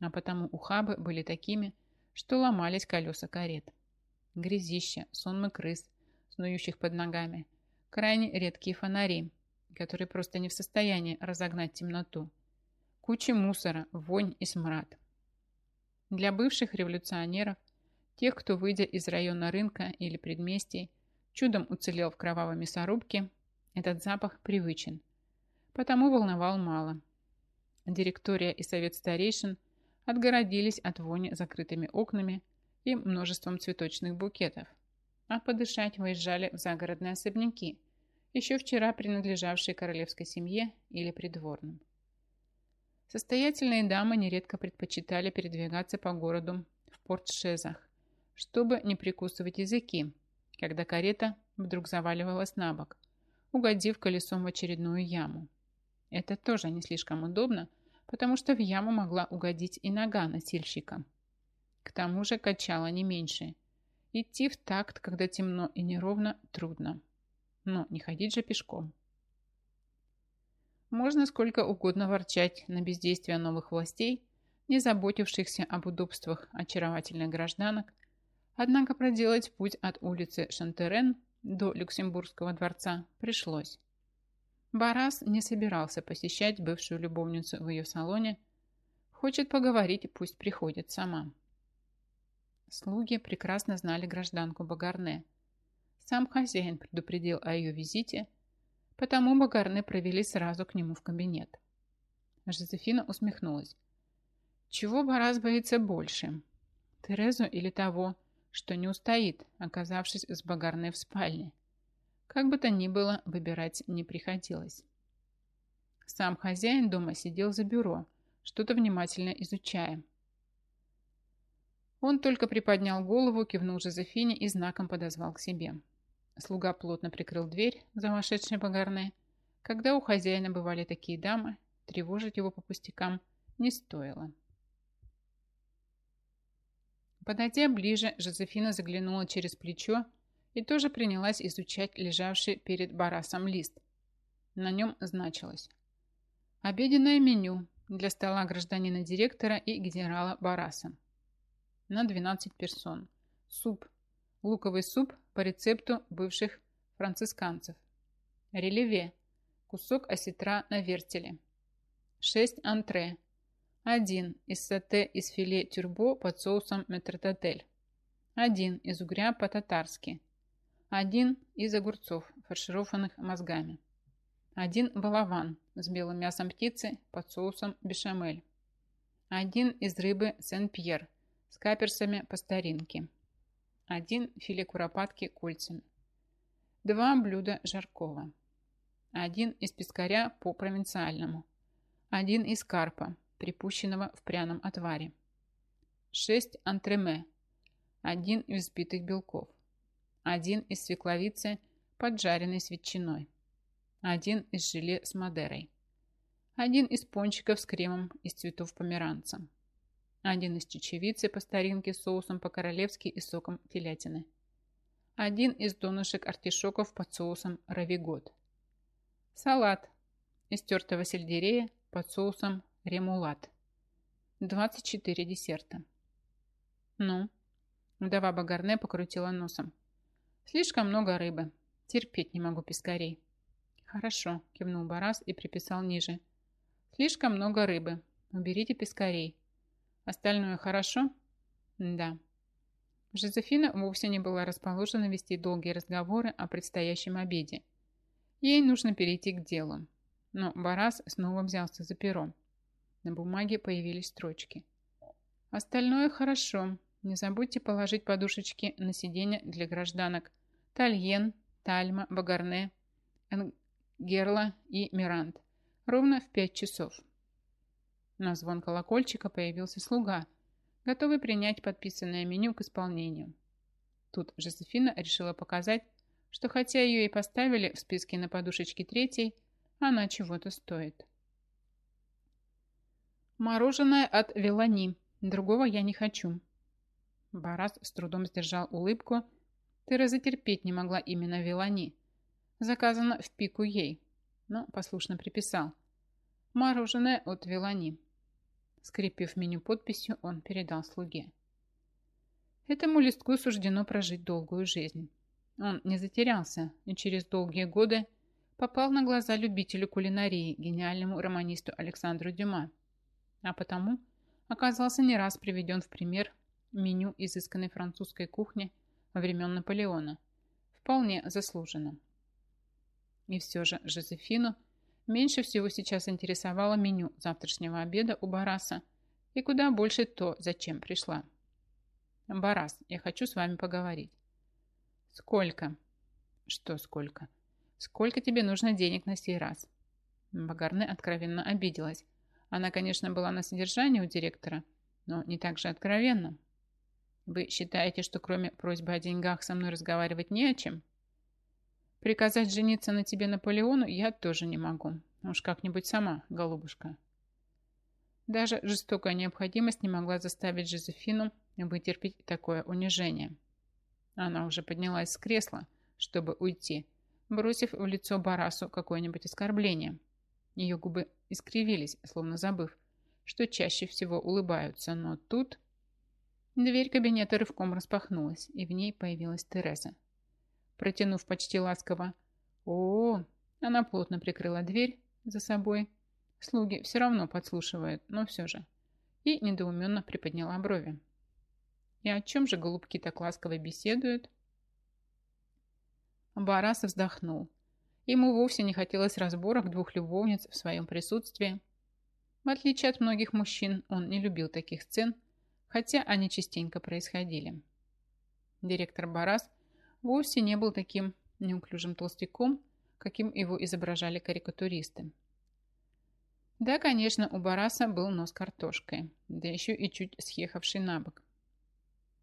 [SPEAKER 1] а потому ухабы были такими, что ломались колеса карет. Грязище, сонмы крыс, снующих под ногами, крайне редкие фонари, которые просто не в состоянии разогнать темноту, кучи мусора, вонь и смрад. Для бывших революционеров, тех, кто, выйдя из района рынка или предместий, чудом уцелел в кровавой мясорубке, этот запах привычен, потому волновал мало. Директория и совет старейшин отгородились от вони закрытыми окнами и множеством цветочных букетов, а подышать выезжали в загородные особняки, еще вчера принадлежавшие королевской семье или придворным. Состоятельные дамы нередко предпочитали передвигаться по городу в портшезах, чтобы не прикусывать языки, когда карета вдруг заваливалась на бок, угодив колесом в очередную яму. Это тоже не слишком удобно, потому что в яму могла угодить и нога носильщика. К тому же качала не меньше. Идти в такт, когда темно и неровно, трудно. Но не ходить же пешком. Можно сколько угодно ворчать на бездействие новых властей, не заботившихся об удобствах очаровательных гражданок, однако проделать путь от улицы Шантерен до Люксембургского дворца пришлось. Барас не собирался посещать бывшую любовницу в ее салоне. Хочет поговорить, пусть приходит сама. Слуги прекрасно знали гражданку Багарне. Сам хозяин предупредил о ее визите – Потому Багарне провели сразу к нему в кабинет. Жозефина усмехнулась. Чего Барас боится больше? Терезу или того, что не устоит, оказавшись с Багарне в спальне? Как бы то ни было, выбирать не приходилось. Сам хозяин дома сидел за бюро, что-то внимательно изучая. Он только приподнял голову, кивнул Жозефине и знаком подозвал к себе. Слуга плотно прикрыл дверь за вошедшей Багарне. Когда у хозяина бывали такие дамы, тревожить его по пустякам не стоило. Подойдя ближе, Жозефина заглянула через плечо и тоже принялась изучать лежавший перед Барасом лист. На нем значилось «Обеденное меню для стола гражданина-директора и генерала Бараса на 12 персон. Суп. Луковый суп по рецепту бывших францисканцев. Релеве. Кусок осетра на вертеле. 6 антре. Один из сате из филе тюрбо под соусом метрдотель. Один из угря по-татарски. Один из огурцов, фаршированных мозгами. Один балаван с белым мясом птицы под соусом бешамель. Один из рыбы Сен-Пьер с каперсами по старинке. Один филе куропатки кольцами. Два блюда жаркого. Один из пескаря по-провинциальному. Один из карпа, припущенного в пряном отваре. Шесть антреме. Один из взбитых белков. Один из свекловицы, поджаренной с ветчиной. Один из желе с мадерой. Один из пончиков с кремом из цветов померанца один из чечевицы по старинке с соусом по-королевски и соком телятины, один из донышек артишоков под соусом равигот, салат из тертого сельдерея под соусом ремулат, 24 десерта. Ну, вдова Багарне покрутила носом. Слишком много рыбы. Терпеть не могу пескарей. Хорошо, кивнул Барас и приписал ниже. Слишком много рыбы. Уберите пескарей. Остальное хорошо? Да. Жозефина вовсе не была расположена вести долгие разговоры о предстоящем обеде. Ей нужно перейти к делу. Но Барас снова взялся за перо. На бумаге появились строчки. Остальное хорошо. Не забудьте положить подушечки на сиденье для гражданок Тальен, Тальма, Багарне, Энгерла и Мирант. Ровно в пять часов. На звон колокольчика появился слуга, готовый принять подписанное меню к исполнению. Тут Жозефина решила показать, что хотя ее и поставили в списке на подушечке третьей, она чего-то стоит. Мороженое от Велани. Другого я не хочу. Барас с трудом сдержал улыбку. Ты разотерпеть не могла именно Велани. Заказано в пику ей, но послушно приписал. Мороженое от Велани. Скрепив меню подписью, он передал слуге. Этому листку суждено прожить долгую жизнь. Он не затерялся и через долгие годы попал на глаза любителю кулинарии, гениальному романисту Александру Дюма, а потому оказался не раз приведен в пример меню изысканной французской кухни времен Наполеона. Вполне заслуженно. И все же Жозефину меньше всего сейчас интересовало меню завтрашнего обеда у Бараса и куда больше то, зачем пришла. «Барас, я хочу с вами поговорить». «Сколько?» «Что сколько?» «Сколько тебе нужно денег на сей раз?» Багарне откровенно обиделась. Она, конечно, была на содержании у директора, но не так же откровенно. «Вы считаете, что кроме просьбы о деньгах со мной разговаривать не о чем?» «Приказать жениться на тебе Наполеону я тоже не могу. Уж как-нибудь сама, голубушка». Даже жестокая необходимость не могла заставить Жозефину вытерпеть такое унижение. Она уже поднялась с кресла, чтобы уйти, бросив в лицо Барасу какое-нибудь оскорбление. Ее губы искривились, словно забыв, что чаще всего улыбаются, но тут... Дверь кабинета рывком распахнулась, и в ней появилась Тереза. Протянув почти ласково «О!», -о она плотно прикрыла дверь за собой. Слуги все равно подслушивают, но все же. И недоуменно приподняла брови. И о чем же голубки так ласково беседуют? Барас вздохнул. Ему вовсе не хотелось разборок двух любовниц в своем присутствии. В отличие от многих мужчин, он не любил таких сцен, хотя они частенько происходили. Директор Барас вовсе не был таким неуклюжим толстяком, каким его изображали карикатуристы. Да, конечно, у Бараса был нос картошкой, да еще и чуть съехавший на бок.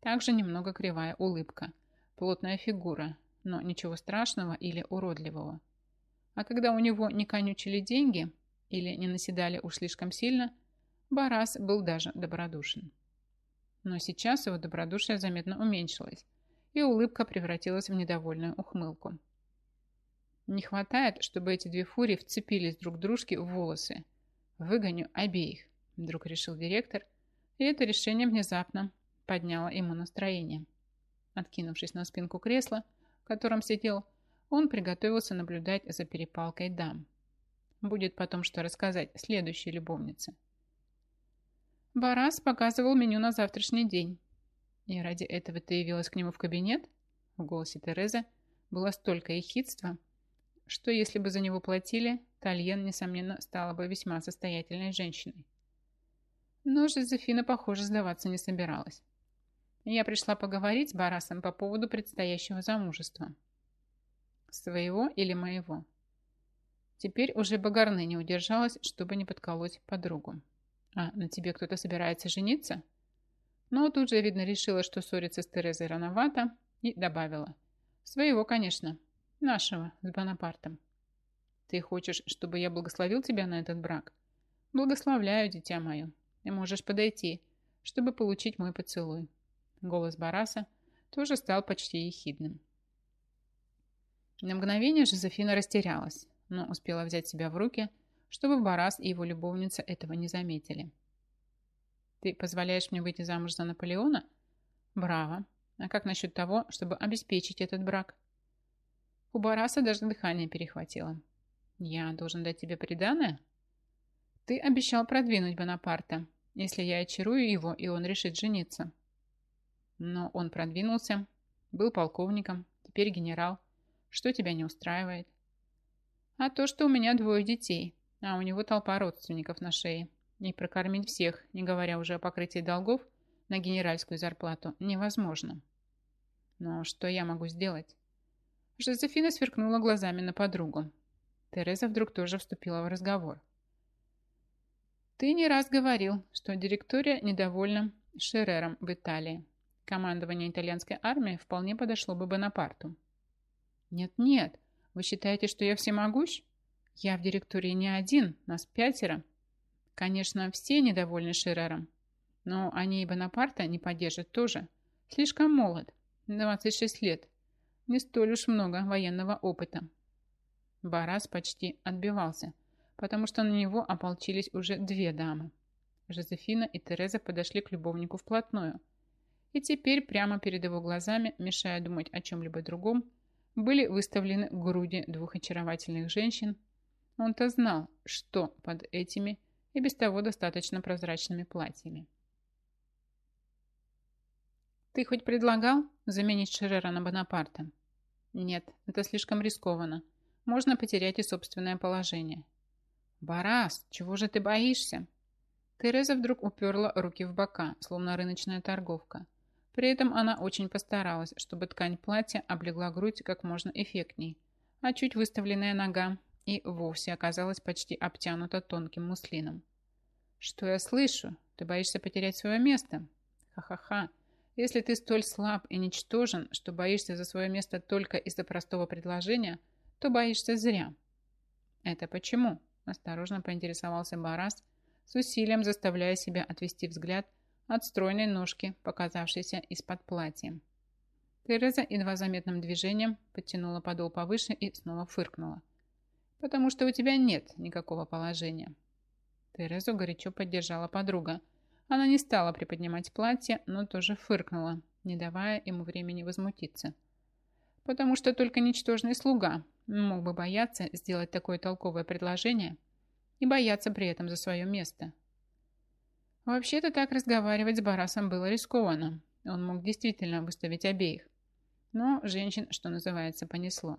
[SPEAKER 1] Также немного кривая улыбка, плотная фигура, но ничего страшного или уродливого. А когда у него не конючили деньги или не наседали уж слишком сильно, Барас был даже добродушен. Но сейчас его добродушие заметно уменьшилось, и улыбка превратилась в недовольную ухмылку. Не хватает, чтобы эти две фурии вцепились друг дружке в волосы. Выгоню обеих, вдруг решил директор, и это решение внезапно подняло ему настроение. Откинувшись на спинку кресла, в котором сидел, он приготовился наблюдать за перепалкой дам. Будет потом что рассказать следующей любовнице. Барас показывал меню на завтрашний день. И ради этого ты явилась к нему в кабинет? В голосе Терезы было столько ехидства, что если бы за него платили, Тальен, несомненно, стала бы весьма состоятельной женщиной. Но Жозефина, похоже, сдаваться не собиралась. Я пришла поговорить с Барасом по поводу предстоящего замужества. Своего или моего? Теперь уже Багарны не удержалась, чтобы не подколоть подругу. А на тебе кто-то собирается жениться? Но тут же, видно, решила, что ссориться с Терезой рановато, и добавила. Своего, конечно. Нашего, с Бонапартом. Ты хочешь, чтобы я благословил тебя на этот брак? Благословляю, дитя мое. Ты можешь подойти, чтобы получить мой поцелуй. Голос Бараса тоже стал почти ехидным. На мгновение Жозефина растерялась, но успела взять себя в руки, чтобы Барас и его любовница этого не заметили. «Ты позволяешь мне выйти замуж за Наполеона?» «Браво! А как насчет того, чтобы обеспечить этот брак?» У Бараса даже дыхание перехватило. «Я должен дать тебе приданое?» «Ты обещал продвинуть Бонапарта, если я очарую его, и он решит жениться». Но он продвинулся, был полковником, теперь генерал. Что тебя не устраивает? А то, что у меня двое детей, а у него толпа родственников на шее. И прокормить всех, не говоря уже о покрытии долгов, на генеральскую зарплату невозможно. Но что я могу сделать? Жозефина сверкнула глазами на подругу. Тереза вдруг тоже вступила в разговор. Ты не раз говорил, что директория недовольна Шерером в Италии. Командование итальянской армии вполне подошло бы Бонапарту. Нет-нет, вы считаете, что я всемогущ? Я в директории не один, нас пятеро. Конечно, все недовольны Шерером, но они и Бонапарта не поддержат тоже. Слишком молод, 26 лет. Не столь уж много военного опыта. Барас почти отбивался, потому что на него ополчились уже две дамы. Жозефина и Тереза подошли к любовнику вплотную. И теперь прямо перед его глазами, мешая думать о чем-либо другом, были выставлены груди двух очаровательных женщин. Он-то знал, что под этими и без того достаточно прозрачными платьями. «Ты хоть предлагал заменить Шерера на Бонапарта?» «Нет, это слишком рискованно. Можно потерять и собственное положение». «Барас, чего же ты боишься?» Тереза вдруг уперла руки в бока, словно рыночная торговка. При этом она очень постаралась, чтобы ткань платья облегла грудь как можно эффектней, а чуть выставленная нога и вовсе оказалась почти обтянута тонким муслином. «Что я слышу? Ты боишься потерять свое место? Ха-ха-ха! Если ты столь слаб и ничтожен, что боишься за свое место только из-за простого предложения, то боишься зря». «Это почему?» – осторожно поинтересовался Барас, с усилием заставляя себя отвести взгляд от стройной ножки, показавшейся из-под платья. Тереза едва заметным движением подтянула подол повыше и снова фыркнула. «Потому что у тебя нет никакого положения». Терезу горячо поддержала подруга. Она не стала приподнимать платье, но тоже фыркнула, не давая ему времени возмутиться. «Потому что только ничтожный слуга мог бы бояться сделать такое толковое предложение и бояться при этом за свое место», Вообще-то так разговаривать с Барасом было рискованно. Он мог действительно выставить обеих. Но женщин, что называется, понесло.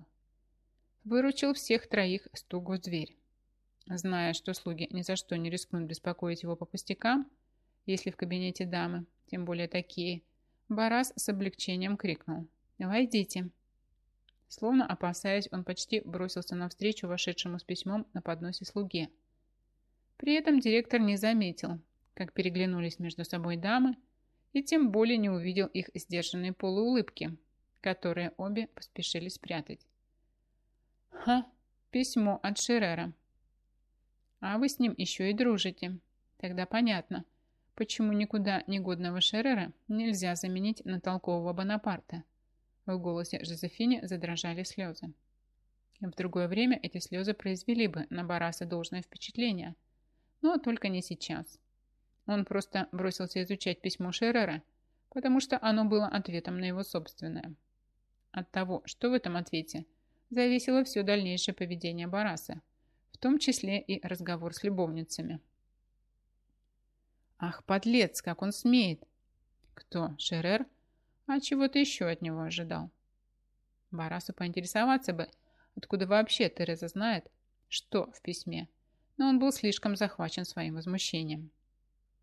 [SPEAKER 1] Выручил всех троих стук в дверь. Зная, что слуги ни за что не рискнут беспокоить его по пустякам, если в кабинете дамы, тем более такие, Барас с облегчением крикнул «Войдите». Словно опасаясь, он почти бросился навстречу вошедшему с письмом на подносе слуге. При этом директор не заметил, как переглянулись между собой дамы, и тем более не увидел их сдержанные полуулыбки, которые обе поспешили спрятать. «Ха, письмо от Шерера. А вы с ним еще и дружите. Тогда понятно, почему никуда негодного Шерера нельзя заменить на толкового Бонапарта». В голосе Жозефини задрожали слезы. В другое время эти слезы произвели бы на Бараса должное впечатление, но только не сейчас. Он просто бросился изучать письмо Шеррера, потому что оно было ответом на его собственное. От того, что в этом ответе, зависело все дальнейшее поведение Бараса, в том числе и разговор с любовницами. «Ах, подлец, как он смеет!» «Кто? Шерер? А чего ты еще от него ожидал?» Барасу поинтересоваться бы, откуда вообще Тереза знает, что в письме, но он был слишком захвачен своим возмущением.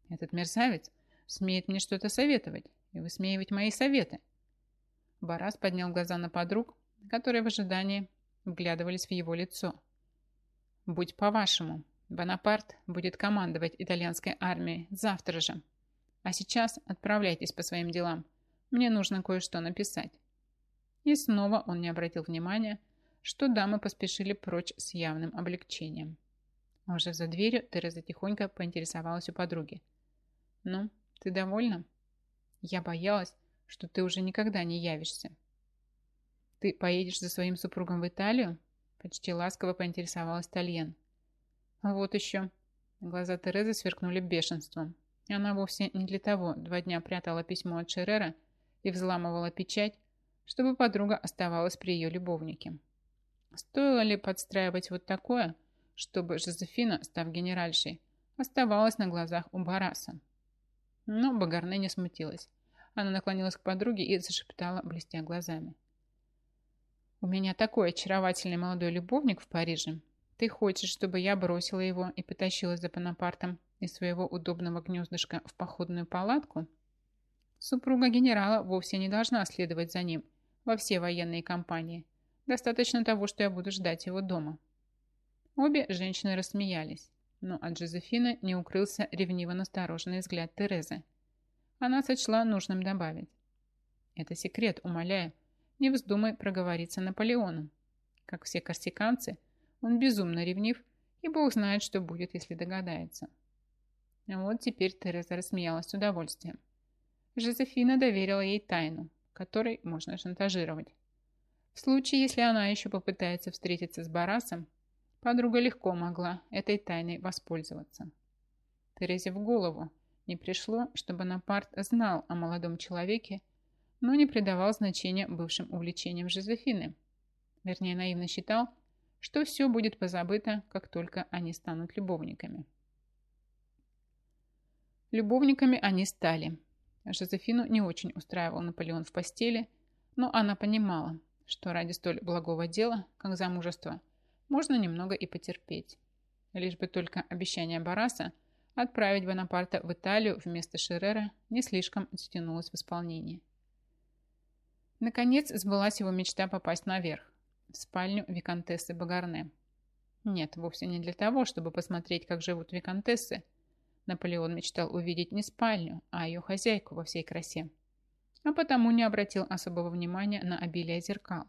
[SPEAKER 1] Этот мерзавец смеет мне что-то советовать и высмеивать мои советы. Барас поднял глаза на подруг, которые в ожидании вглядывались в его лицо. «Будь по-вашему, Бонапарт будет командовать итальянской армией завтра же. А сейчас отправляйтесь по своим делам. Мне нужно кое-что написать». И снова он не обратил внимания, что дамы поспешили прочь с явным облегчением. Уже за дверью Тереза тихонько поинтересовалась у подруги. «Ну, ты довольна?» «Я боялась, что ты уже никогда не явишься». «Ты поедешь за своим супругом в Италию?» Почти ласково поинтересовалась Тальен. «Вот еще». Глаза Терезы сверкнули бешенством. Она вовсе не для того два дня прятала письмо от Шерера и взламывала печать, чтобы подруга оставалась при ее любовнике. Стоило ли подстраивать вот такое, чтобы Жозефина, став генеральшей, оставалась на глазах у Бараса? Но Багарне не смутилась. Она наклонилась к подруге и зашептала, блестя глазами. «У меня такой очаровательный молодой любовник в Париже. Ты хочешь, чтобы я бросила его и потащилась за Бонапартом из своего удобного гнездышка в походную палатку?» Супруга генерала вовсе не должна следовать за ним во все военные кампании. Достаточно того, что я буду ждать его дома. Обе женщины рассмеялись но от Жозефины не укрылся ревниво-настороженный взгляд Терезы. Она сочла нужным добавить. «Это секрет, умоляю. Не вздумай проговориться Наполеону. Как все корсиканцы, он безумно ревнив, и бог знает, что будет, если догадается». Вот теперь Тереза рассмеялась с удовольствием. Жозефина доверила ей тайну, которой можно шантажировать. В случае, если она еще попытается встретиться с Барасом, Подруга легко могла этой тайной воспользоваться. Терезе в голову не пришло, что Бонапарт знал о молодом человеке, но не придавал значения бывшим увлечениям Жозефины. Вернее, наивно считал, что все будет позабыто, как только они станут любовниками. Любовниками они стали. Жозефину не очень устраивал Наполеон в постели, но она понимала, что ради столь благого дела, как замужество, можно немного и потерпеть. Лишь бы только обещание Бараса отправить Бонапарта в Италию вместо Шеррера не слишком затянулось в исполнении. Наконец сбылась его мечта попасть наверх, в спальню виконтессы Багарне. Нет, вовсе не для того, чтобы посмотреть, как живут виконтессы. Наполеон мечтал увидеть не спальню, а ее хозяйку во всей красе а потому не обратил особого внимания на обилие зеркал.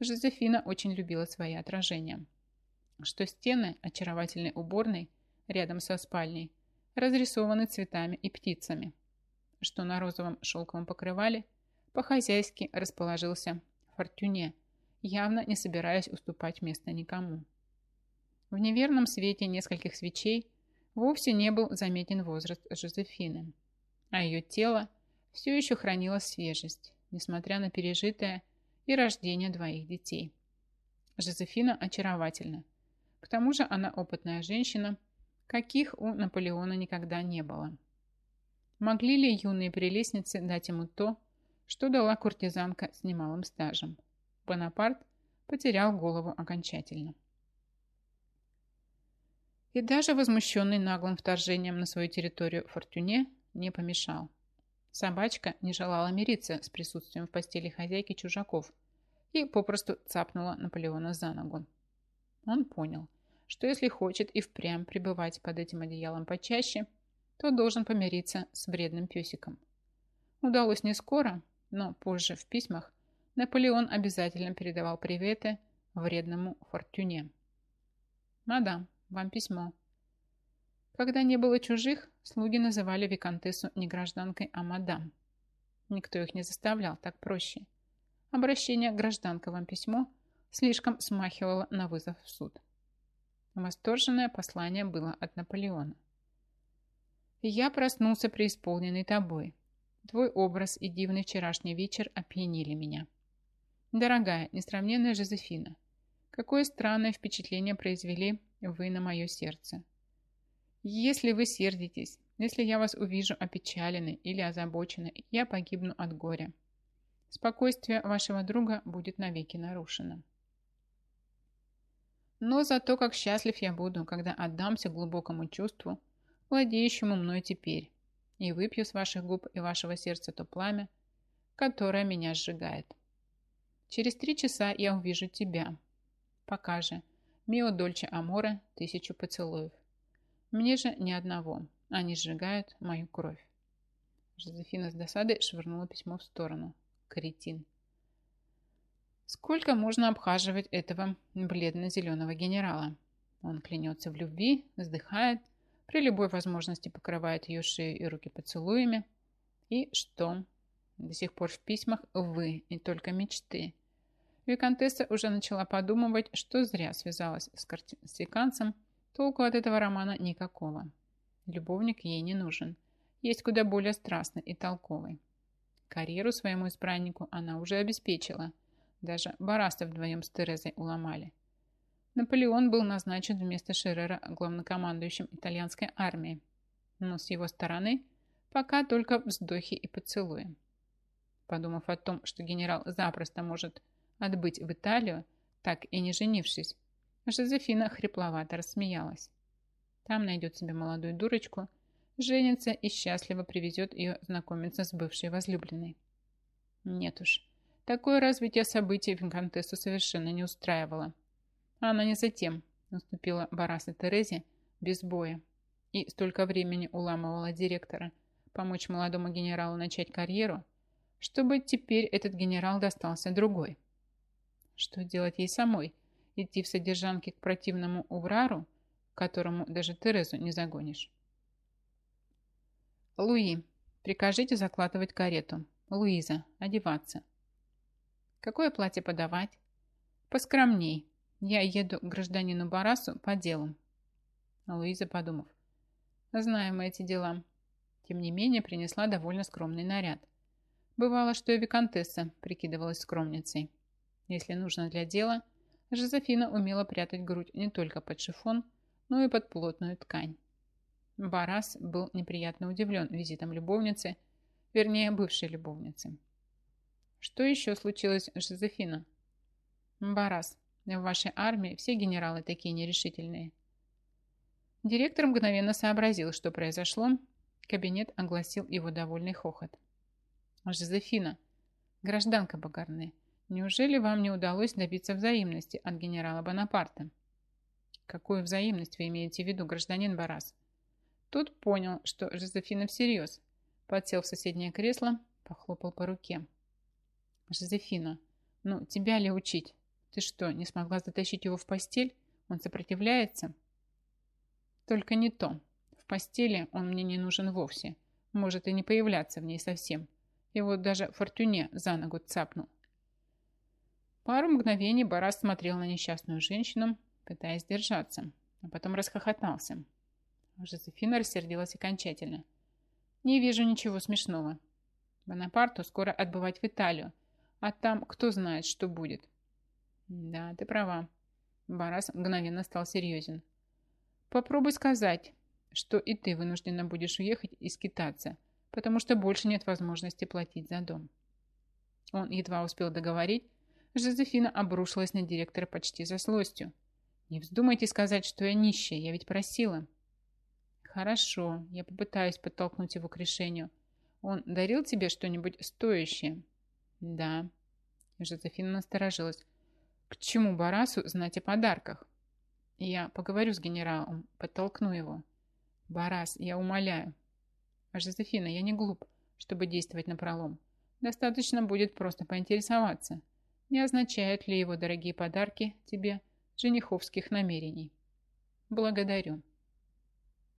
[SPEAKER 1] Жозефина очень любила свои отражения. Что стены очаровательной уборной рядом со спальней разрисованы цветами и птицами, что на розовом шелковом покрывале по-хозяйски расположился Фортюне, явно не собираясь уступать место никому. В неверном свете нескольких свечей вовсе не был заметен возраст Жозефины, а ее тело все еще хранила свежесть, несмотря на пережитое и рождение двоих детей. Жозефина очаровательна. К тому же она опытная женщина, каких у Наполеона никогда не было. Могли ли юные прелестницы дать ему то, что дала куртизанка с немалым стажем? Бонапарт потерял голову окончательно. И даже возмущенный наглым вторжением на свою территорию Фортюне не помешал. Собачка не желала мириться с присутствием в постели хозяйки чужаков и попросту цапнула Наполеона за ногу. Он понял, что если хочет и впрямь пребывать под этим одеялом почаще, то должен помириться с вредным песиком. Удалось не скоро, но позже в письмах Наполеон обязательно передавал приветы вредному Фортюне. «Мадам, вам письмо», когда не было чужих, слуги называли виконтессу не гражданкой, а мадам. Никто их не заставлял, так проще. Обращение гражданка вам письмо слишком смахивало на вызов в суд. Восторженное послание было от Наполеона. «Я проснулся преисполненный тобой. Твой образ и дивный вчерашний вечер опьянили меня. Дорогая, несравненная Жозефина, какое странное впечатление произвели вы на мое сердце. Если вы сердитесь, если я вас увижу опечаленной или озабоченной, я погибну от горя. Спокойствие вашего друга будет навеки нарушено. Но зато как счастлив я буду, когда отдамся глубокому чувству, владеющему мной теперь, и выпью с ваших губ и вашего сердца то пламя, которое меня сжигает. Через три часа я увижу тебя. Пока же, мио дольче аморе, тысячу поцелуев. Мне же ни одного. Они сжигают мою кровь. Жозефина с досадой швырнула письмо в сторону. Каретин. Сколько можно обхаживать этого бледно-зеленого генерала? Он клянется в любви, вздыхает, при любой возможности покрывает ее шею и руки поцелуями. И что? До сих пор в письмах вы и только мечты. Викантесса уже начала подумывать, что зря связалась с картинцем, Толку от этого романа никакого. Любовник ей не нужен. Есть куда более страстный и толковый. Карьеру своему избраннику она уже обеспечила. Даже Бараста вдвоем с Терезой уломали. Наполеон был назначен вместо Шеррера главнокомандующим итальянской армии. Но с его стороны пока только вздохи и поцелуи. Подумав о том, что генерал запросто может отбыть в Италию, так и не женившись, Жозефина хрипловато рассмеялась. Там найдет себе молодую дурочку, женится и счастливо привезет ее знакомиться с бывшей возлюбленной. Нет уж, такое развитие событий Викантессу совершенно не устраивало. Она не затем наступила Бараса Терезе без боя и столько времени уламывала директора помочь молодому генералу начать карьеру, чтобы теперь этот генерал достался другой. Что делать ей самой – идти в содержанке к противному Уврару, которому даже Терезу не загонишь. Луи, прикажите закладывать карету. Луиза, одеваться. Какое платье подавать? Поскромней. Я еду к гражданину Барасу по делу. Луиза, подумав. Знаем мы эти дела. Тем не менее, принесла довольно скромный наряд. Бывало, что и виконтесса прикидывалась скромницей. Если нужно для дела, Жозефина умела прятать грудь не только под шифон, но и под плотную ткань. Барас был неприятно удивлен визитом любовницы, вернее, бывшей любовницы. Что еще случилось с Жозефина? Барас, в вашей армии все генералы такие нерешительные. Директор мгновенно сообразил, что произошло. Кабинет огласил его довольный хохот. Жозефина, гражданка Багарне, неужели вам не удалось добиться взаимности от генерала Бонапарта? Какую взаимность вы имеете в виду, гражданин Барас? Тут понял, что Жозефина всерьез. Подсел в соседнее кресло, похлопал по руке. Жозефина, ну тебя ли учить? Ты что, не смогла затащить его в постель? Он сопротивляется? Только не то. В постели он мне не нужен вовсе. Может и не появляться в ней совсем. Его даже Фортюне за ногу цапнул. Пару мгновений Барас смотрел на несчастную женщину, пытаясь держаться, а потом расхохотался. Жозефина рассердилась окончательно. «Не вижу ничего смешного. Бонапарту скоро отбывать в Италию, а там кто знает, что будет». «Да, ты права». Барас мгновенно стал серьезен. «Попробуй сказать, что и ты вынуждена будешь уехать и скитаться, потому что больше нет возможности платить за дом». Он едва успел договорить, Жозефина обрушилась на директора почти за злостью. «Не вздумайте сказать, что я нищая, я ведь просила». «Хорошо, я попытаюсь подтолкнуть его к решению. Он дарил тебе что-нибудь стоящее?» «Да». Жозефина насторожилась. «К чему Барасу знать о подарках?» «Я поговорю с генералом, подтолкну его». «Барас, я умоляю». «Жозефина, я не глуп, чтобы действовать напролом. Достаточно будет просто поинтересоваться, не означают ли его дорогие подарки тебе жениховских намерений». «Благодарю».